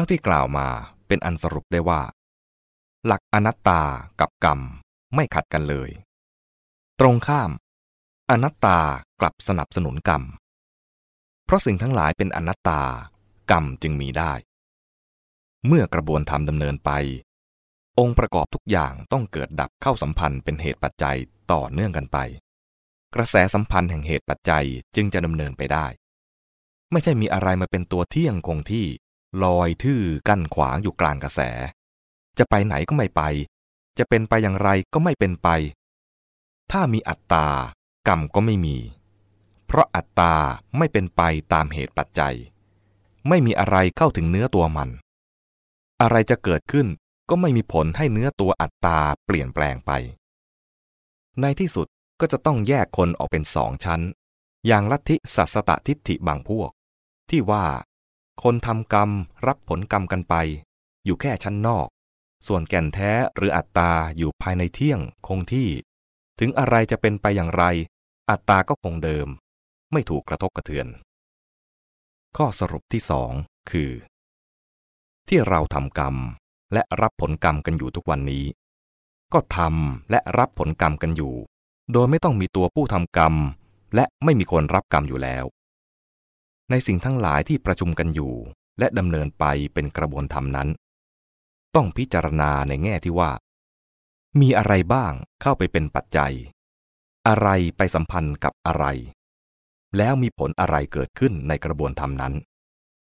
ท่าที่กล่าวมาเป็นอันสรุปได้ว่า หลักอนัตตากับกรรมไม่ขัดกันเลย ตรงข้าม อนัตตากลับสนับสนุนกรรม เพราะสิ่งทั้งหลายเป็นอนัตตากรรมจึงมีได้ เมื่อกระบวนธรรมดำเนินไป องค์ประกอบทุกอย่างต้องเกิดดับเข้าสัมพันธ์เป็นเหตุปัจจัยต่อเนื่องกันไป กระแสสัมพันธ์แห่งเหตุปัจจัยจึงจะดำเนินไปได้ ไม่ใช่มีอะไรมาเป็นตัวเที่ยงคงที่ ลอยทื่อกั้นขวางอยู่กลางกระแส จะไปไหนก็ไม่ไป จะเป็นไปอย่างไรก็ไม่เป็นไป ถ้ามีอัตตากรรมก็ไม่มี เพราะอัตตาไม่เป็นไปตามเหตุปัจจัย ไม่มีอะไรเข้าถึงเนื้อตัวมัน อะไรจะเกิดขึ้นก็ไม่มีผลให้เนื้อตัวอัตตาเปลี่ยนแปลงไป ในที่สุดก็จะต้องแยกคนออกเป็นสองชั้น อย่างลัทธิสัสตทิฏฐิบางพวก ที่ว่า คนทำกรรมรับผลกรรมกันไป อยู่แค่ชั้นนอก ส่วนแก่นแท้หรืออัตตาอยู่ภายในเที่ยงคงที่ ถึงอะไรจะเป็นไปอย่างไร อัตตาก็คงเดิม ไม่ถูกกระทบกระเทือน ข้อสรุปที่สองคือ ที่เราทำกรรมและรับผลกรรมกันอยู่ทุกวันนี้ ก็ทำและรับผลกรรมกันอยู่ โดยไม่ต้องมีตัวผู้ทำกรรม และไม่มีคนรับกรรมอยู่แล้ว ในสิ่งทั้งหลายที่ประชุมกันอยู่ และดำเนินไปเป็นกระบวนธรรมนั้น ต้องพิจารณาในแง่ที่ว่า มีอะไรบ้างเข้าไปเป็นปัจจัย อะไรไปสัมพันธ์กับอะไร แล้วมีผลอะไรเกิดขึ้นในกระบวนธรรมนั้น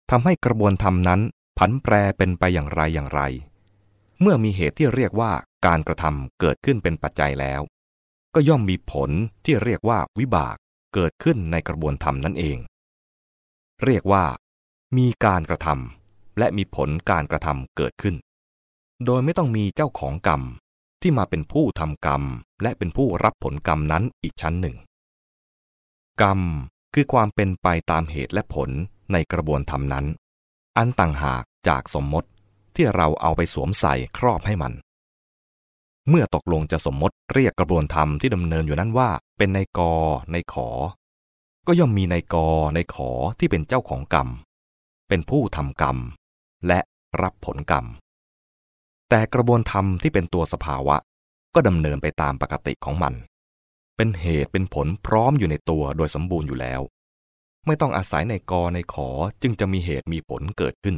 ทำให้กระบวนธรรมนั้นผันแปรเป็นไปอย่างไรอย่างไร เมื่อมีเหตุที่เรียกว่าการกระทำเกิดขึ้นเป็นปัจจัยแล้ว ก็ย่อมมีผลที่เรียกว่าวิบากเกิดขึ้นในกระบวนธรรมนั่นเอง เรียกว่า มีการกระทำและมีผลการกระทำเกิดขึ้น โดยไม่ต้องมีเจ้าของกรรมที่มาเป็นผู้ทำกรรม และเป็นผู้รับผลกรรมนั้นอีกชั้นหนึ่ง กรรมคือความเป็นไปตามเหตุและผลในกระบวนธรรมนั้น อันต่างหากจากสมมติที่เราเอาไปสวมใส่ครอบให้มัน เมื่อตกลงจะสมมติเรียกกระบวนธรรมที่ดำเนินอยู่นั้นว่า เป็นในกอในขอ ก็ย่อมมีในกอในขอที่เป็นเจ้าของกรรม เป็นผู้ทำกรรม และรับผลกรรม แต่กระบวนธรรมที่เป็นตัวสภาวะ ก็ดำเนินไปตามปกติของมัน เป็นเหตุเป็นผลพร้อมอยู่ในตัวโดยสมบูรณ์อยู่แล้ว ไม่ต้องอาศัยในกอในขอจึงจะมีเหตุมีผลเกิดขึ้น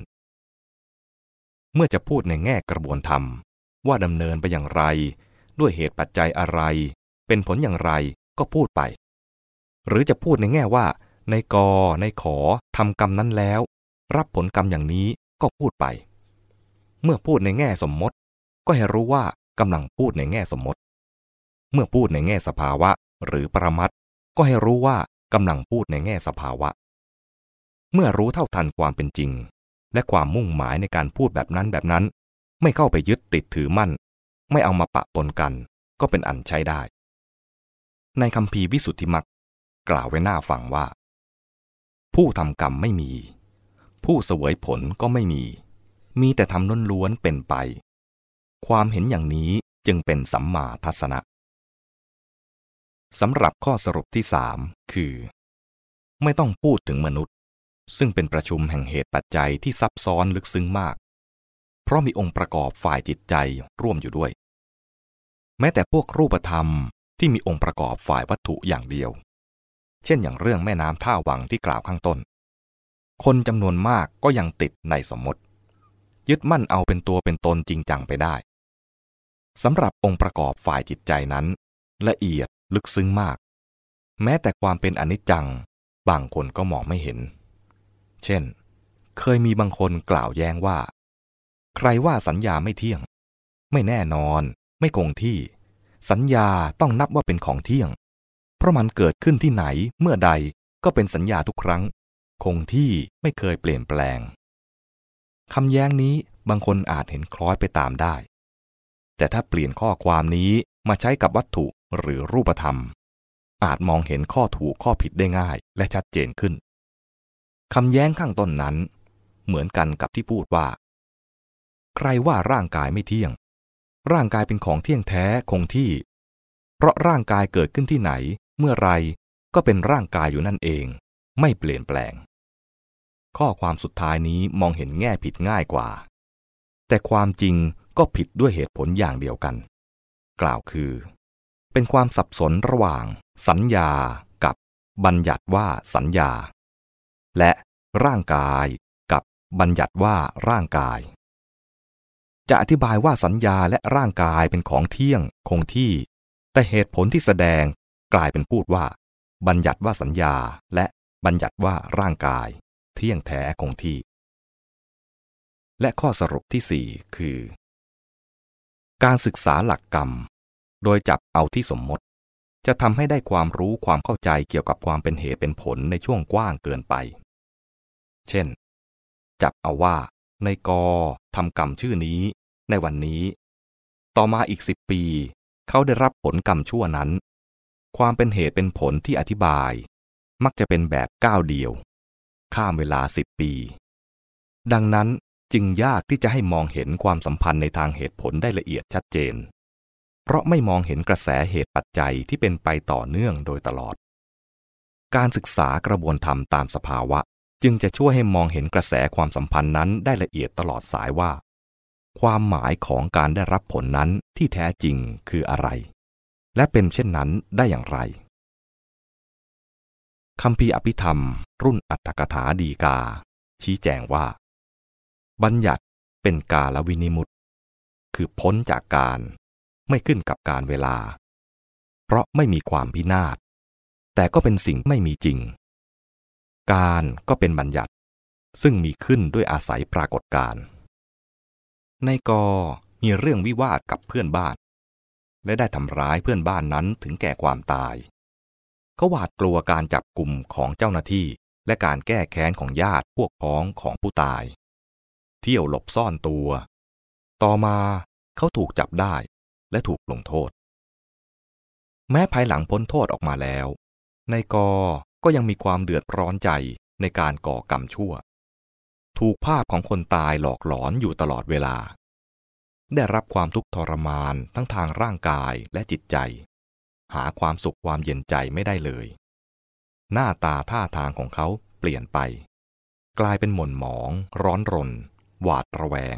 เมื่อจะพูดในแง่กระบวนธรรม ว่าดำเนินไปอย่างไร ด้วยเหตุปัจจัยอะไร เป็นผลอย่างไรก็พูดไป หรือจะพูดในแง่ว่า ในกอในขอทำกรรมนั้นแล้ว รับผลกรรมอย่างนี้ก็พูดไป เมื่อพูดในแง่สมมติ ก็ให้รู้ว่ากำลังพูดในแง่สมมติ เมื่อพูดในแง่สภาวะ หรือปรมัตก็ให้รู้ว่ากำลังพูดในแง่สภาวะ เมื่อรู้เท่าทันความเป็นจริง และความมุ่งหมายในการพูดแบบนั้นแบบนั้น ไม่เข้าไปยึดติดถือมั่น ไม่เอามาปะปนกัน ก็เป็นอันใช้ได้ ในคำพีวิสุทธิมัก กล่าวไว้หน้าฟังว่า ผู้ทำกรรมไม่มี ผู้เสวยผลก็ไม่มี มีแต่ทำล้นล้วนเป็นไป ความเห็นอย่างนี้จึงเป็นสัมมาทัศนะสำหรับข้อสรุปที่สามคือ ไม่ต้องพูดถึงมนุษย์ ซึ่งเป็นประชุมแห่งเหตุปัจจัยที่ซับซ้อนลึกซึ้งมาก เพราะมีองค์ประกอบฝ่ายจิตใจร่วมอยู่ด้วย แม้แต่พวกรูปธรรมที่มีองค์ประกอบฝ่ายวัตถุอย่างเดียว เช่นอย่างเรื่องแม่น้ำท่าวังที่กล่าวข้างต้น คนจำนวนมากก็ยังติดในสมมติ ยึดมั่นเอาเป็นตัวเป็นตนจริงจังไปได้สำหรับองค์ประกอบฝ่ายจิตใจนั้น ละเอียดลึกซึ้งมาก แม้แต่ความเป็นอนิจจัง บางคนก็มองไม่เห็น เช่น เคยมีบางคนกล่าวแย้งว่า ใครว่าสัญญาไม่เที่ยง ไม่แน่นอน ไม่คงที่ สัญญาต้องนับว่าเป็นของเที่ยง เพราะมันเกิดขึ้นที่ไหนเมื่อใดก็เป็นสัญญาทุกครั้ง คงที่ไม่เคยเปลี่ยนแปลงคำแย้งนี้บางคนอาจเห็นคล้อยไปตามได้ แต่ถ้าเปลี่ยนข้อความนี้มาใช้กับวัตถุหรือรูปธรรม อาจมองเห็นข้อถูกข้อผิดได้ง่ายและชัดเจนขึ้นคำแย้งข้างต้นนั้น เหมือนกันกับที่พูดว่า ใครว่าร่างกายไม่เที่ยง ร่างกายเป็นของเที่ยงแท้คงที่ เพราะร่างกายเกิดขึ้นที่ไหน เมื่อไรก็เป็นร่างกายอยู่นั่นเอง ไม่เปลี่ยนแปลง ข้อความสุดท้ายนี้มองเห็นแง่ผิดง่ายกว่า แต่ความจริงก็ผิดด้วยเหตุผลอย่างเดียวกัน กล่าวคือ เป็นความสับสนระหว่าง สัญญากับบัญญัติว่าสัญญา และร่างกายกับบัญญัติว่าร่างกาย จะอธิบายว่าสัญญาและร่างกายเป็นของเที่ยงคงที่ แต่เหตุผลที่แสดง กลายเป็นพูดว่า บัญญัติว่าสัญญาและบัญญัติว่าร่างกาย เที่ยงแท้คงที่ และข้อสรุปที่สี่คือ การศึกษาหลักกรรม โดยจับเอาที่สมมติ จะทำให้ได้ความรู้ความเข้าใจเกี่ยวกับความเป็นเหตุเป็นผลในช่วงกว้างเกินไป เช่น จับเอาว่า ในกอทำกรรมชื่อนี้ ในวันนี้ ต่อมาอีกสิบปี เขาได้รับผลกรรมชั่วนั้น ความเป็นเหตุเป็นผลที่อธิบาย มักจะเป็นแบบก้าวเดียว ข้ามเวลาสิบปี ดังนั้นจึงยากที่จะให้มองเห็นความสัมพันธ์ในทางเหตุผลได้ละเอียดชัดเจน เพราะไม่มองเห็นกระแสเหตุปัจจัยที่เป็นไปต่อเนื่องโดยตลอด การศึกษากระบวนธรรมตามสภาวะ จึงจะช่วยให้มองเห็นกระแสความสัมพันธ์นั้นได้ละเอียดตลอดสายว่า ความหมายของการได้รับผลนั้นที่แท้จริงคืออะไร และเป็นเช่นนั้นได้อย่างไรคำพีอภิธรรม รุ่นอัตถกถาดีกา ชี้แจงว่า บัญญัติเป็นกาลวินิมุตคือพ้นจากการไม่ขึ้นกับการเวลา เพราะไม่มีความพินาศ แต่ก็เป็นสิ่งไม่มีจริง การก็เป็นบัญญัติ ซึ่งมีขึ้นด้วยอาศัยปรากฏการ ในกอมีเรื่องวิวาทกับเพื่อนบ้าน และได้ทำร้ายเพื่อนบ้านนั้นถึงแก่ความตาย เขาหวาดกลัวการจับกลุ่มของเจ้าหน้าที่ และการแก้แค้นของญาติพวกพ้องของผู้ตาย เที่ยวหลบซ่อนตัว ต่อมาเขาถูกจับได้และถูกลงโทษ แม้ภายหลังพ้นโทษออกมาแล้ว ในกอก็ยังมีความเดือดร้อนใจในการก่อกรรมชั่ว ถูกภาพของคนตายหลอกหลอนอยู่ตลอดเวลา ได้รับความทุกข์ทรมานทั้งทางร่างกายและจิตใจ หาความสุขความเย็นใจไม่ได้เลย หน้าตาท่าทางของเขาเปลี่ยนไป กลายเป็นหม่นหมอง ร้อนรน หวาดระแวง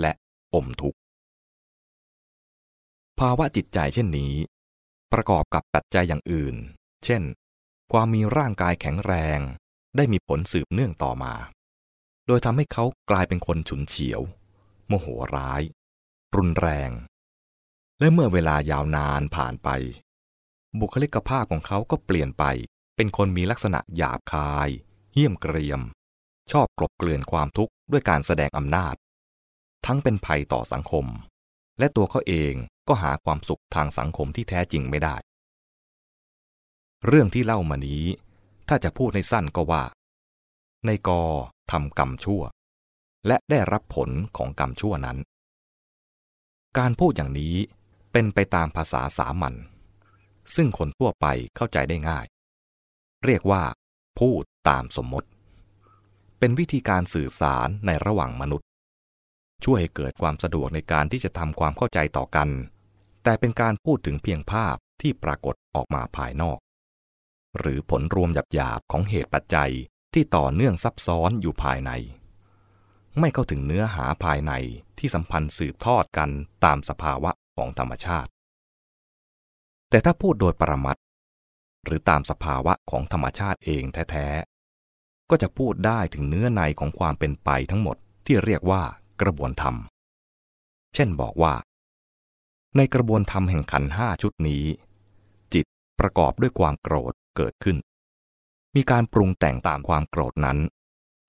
และอมทุกข์ ภาวะจิตใจเช่นนี้ ประกอบกับปัจจัยอย่างอื่น เช่น ความมีร่างกายแข็งแรง ได้มีผลสืบเนื่องต่อมา โดยทำให้เขากลายเป็นคนฉุนเฉียว โมโหร้าย รุนแรง และเมื่อเวลายาวนานผ่านไป บุคลิกภาพของเขาก็เปลี่ยนไป เป็นคนมีลักษณะหยาบคาย เหี้ยมเกรียม ชอบกลบเกลื่อนความทุกข์ด้วยการแสดงอำนาจ ทั้งเป็นภัยต่อสังคม และตัวเขาเองก็หาความสุขทางสังคมที่แท้จริงไม่ได้ เรื่องที่เล่ามานี้ ถ้าจะพูดในสั้นก็ว่า ในกอทำกรรมชั่ว และได้รับผลของกรรมชั่วนั้น การพูดอย่างนี้เป็นไปตามภาษาสามัญซึ่งคนทั่วไปเข้าใจได้ง่าย เรียกว่า พูดตามสมมติ เป็นวิธีการสื่อสารในระหว่างมนุษย์ ช่วยให้เกิดความสะดวกในการที่จะทำความเข้าใจต่อกัน แต่เป็นการพูดถึงเพียงภาพที่ปรากฏออกมาภายนอก หรือผลรวมหยาบๆของเหตุปัจจัยที่ต่อเนื่องซับซ้อนอยู่ภายใน ไม่เข้าถึงเนื้อหาภายในที่สัมพันธ์สืบทอดกันตามสภาวะของธรรมชาติ แต่ถ้าพูดโดยปรมัตหรือตามสภาวะของธรรมชาติเองแท้ๆ ก็จะพูดได้ถึงเนื้อในของความเป็นไปทั้งหมดที่เรียกว่ากระบวนธรรม เช่นบอกว่า ในกระบวนธรรมแห่งขันห้าชุดนี้ จิตประกอบด้วยความโกรธเกิดขึ้น มีการปรุงแต่งตามความโกรธนั้น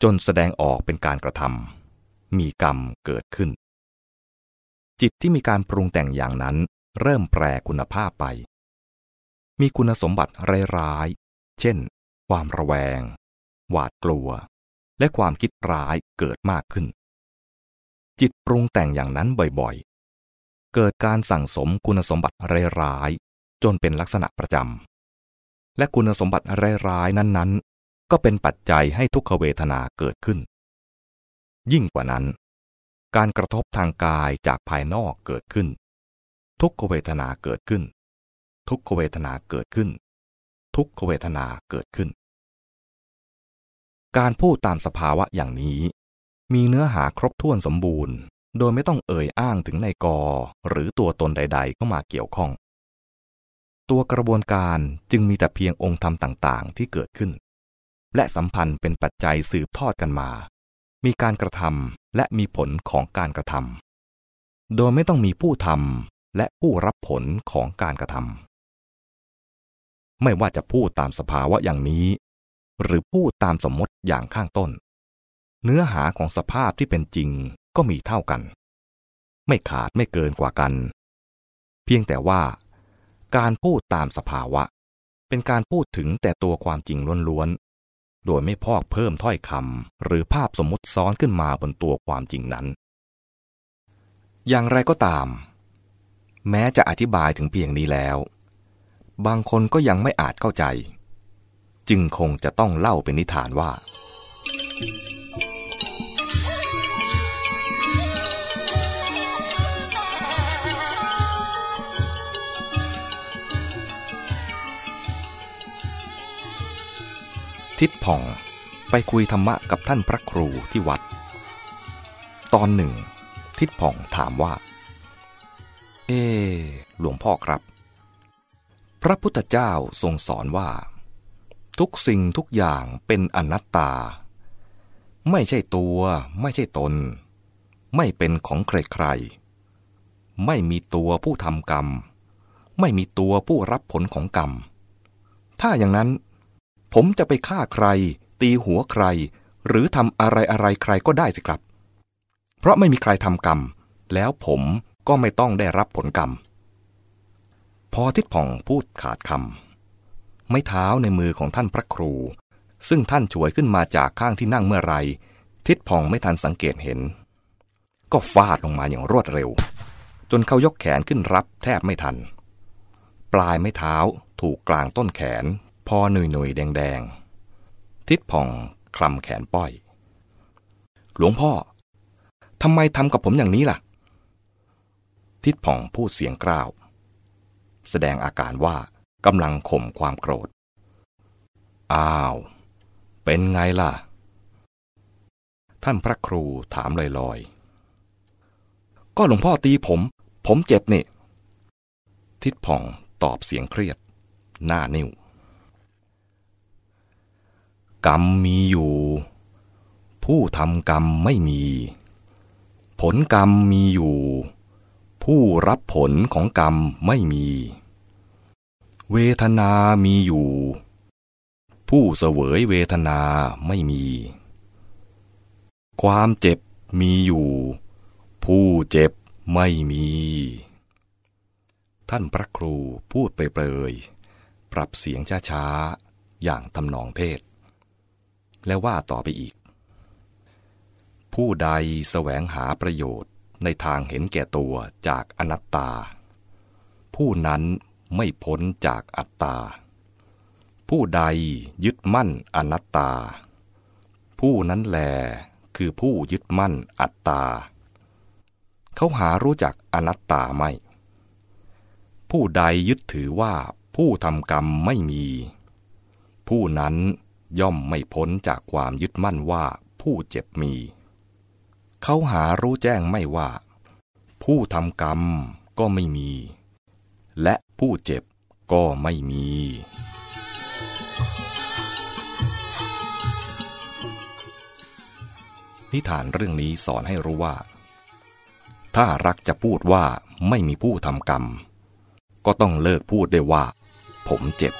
จนแสดงออกเป็นการกระทำมีกรรมเกิดขึ้น จิตที่มีการปรุงแต่งอย่างนั้นเริ่มแปรคุณภาพไป มีคุณสมบัติร้ายๆเช่น ความระแวง หวาดกลัว และความคิดร้ายเกิดมากขึ้น จิตปรุงแต่งอย่างนั้นบ่อยๆ เกิดการสั่งสมคุณสมบัติร้ายๆจนเป็นลักษณะประจำและคุณสมบัติร้ายๆนั้นๆ ก็เป็นปัจจัยให้ทุกขเวทนาเกิดขึ้น ยิ่งกว่านั้น การกระทบทางกายจากภายนอกเกิดขึ้น ทุกขเวทนาเกิดขึ้น ทุกขเวทนาเกิดขึ้น ทุกขเวทนาเกิดขึ้น การพูดตามสภาวะอย่างนี้ มีเนื้อหาครบถ้วนสมบูรณ์ โดยไม่ต้องเอ่ยอ้างถึงในกอหรือตัวตนใด ๆ เข้ามาเกี่ยวข้อง ตัวกระบวนการจึงมีแต่เพียงองค์ธรรมต่าง ๆ ที่เกิดขึ้น และสัมพันธ์เป็นปัจจัยสืบทอดกันมา มีการกระทำและมีผลของการกระทำโดยไม่ต้องมีผู้ทำและผู้รับผลของการกระทำไม่ว่าจะพูดตามสภาวะอย่างนี้ หรือพูดตามสมมติอย่างข้างต้น เนื้อหาของสภาพที่เป็นจริงก็มีเท่ากัน ไม่ขาดไม่เกินกว่ากัน เพียงแต่ว่า การพูดตามสภาวะ เป็นการพูดถึงแต่ตัวความจริงล้วน โดยไม่พอกเพิ่มถ้อยคำหรือภาพสมมติซ้อนขึ้นมาบนตัวความจริงนั้น อย่างไรก็ตาม แม้จะอธิบายถึงเพียงนี้แล้ว บางคนก็ยังไม่อาจเข้าใจ จึงคงจะต้องเล่าเป็นนิทานว่า ทิดผ่องไปคุยธรรมะกับท่านพระครูที่วัด ตอนหนึ่ง ทิดผ่องถามว่า เอ หลวงพ่อครับ พระพุทธเจ้าทรงสอนว่า ทุกสิ่งทุกอย่างเป็นอนัตตา ไม่ใช่ตัว ไม่ใช่ตน ไม่เป็นของใครๆไม่มีตัวผู้ทำกรรม ไม่มีตัวผู้รับผลของกรรม ถ้าอย่างนั้น ผมจะไปฆ่าใคร ตีหัวใคร หรือทำอะไรอะไรใครก็ได้สิครับ เพราะไม่มีใครทำกรรม แล้วผมก็ไม่ต้องได้รับผลกรรม พอทิดผ่องพูดขาดคำไม้เท้าในมือของท่านพระครู ซึ่งท่านช่วยขึ้นมาจากข้างที่นั่งเมื่อไร ทิดผ่องไม่ทันสังเกตเห็น ก็ฟาดลงมาอย่างรวดเร็ว จนเขายกแขนขึ้นรับแทบไม่ทัน ปลายไม้เท้าถูกกลางต้นแขน อหนุยหนุยแดงแดงทิดผ่องคลำแขนป้อย หลวงพ่อทำไมทำกับผมอย่างนี้ล่ะ ทิดผ่องพูดเสียงกร้าว แสดงอาการว่ากำลังข่มความโกรธ อ้าว เป็นไงล่ะ ท่านพระครูถามลอยๆ ก็หลวงพ่อตีผม ผมเจ็บนี่ ทิดผ่องตอบเสียงเครียด หน้านิ่ว กรรมมีอยู่ ผู้ทำกรรมไม่มี ผลกรรมมีอยู่ ผู้รับผลของกรรมไม่มี เวทนามีอยู่ ผู้เสวยเวทนาไม่มี ความเจ็บมีอยู่ ผู้เจ็บไม่มี ท่านพระครูพูดไปเปรยปรับเสียงช้าๆ อย่างทำนองเทศ แล้วว่าต่อไปอีก ผู้ใดแสวงหาประโยชน์ในทางเห็นแก่ตัวจากอนัตตา ผู้นั้นไม่พ้นจากอัตตา ผู้ใดยึดมั่นอนัตตา ผู้นั้นแลคือผู้ยึดมั่นอัตตา เขาหารู้จักอนัตตาไม่ ผู้ใดยึดถือว่าผู้ทำกรรมไม่มี ผู้นั้น ย่อมไม่พ้นจากความยึดมั่นว่าผู้เจ็บมี เขาหารู้แจ้งไม่ว่า ผู้ทำกรรมก็ไม่มี และผู้เจ็บก็ไม่มี นิทานเรื่องนี้สอนให้รู้ว่า ถ้ารักจะพูดว่าไม่มีผู้ทำกรรม ก็ต้องเลิกพูดได้ว่า ผมเจ็บ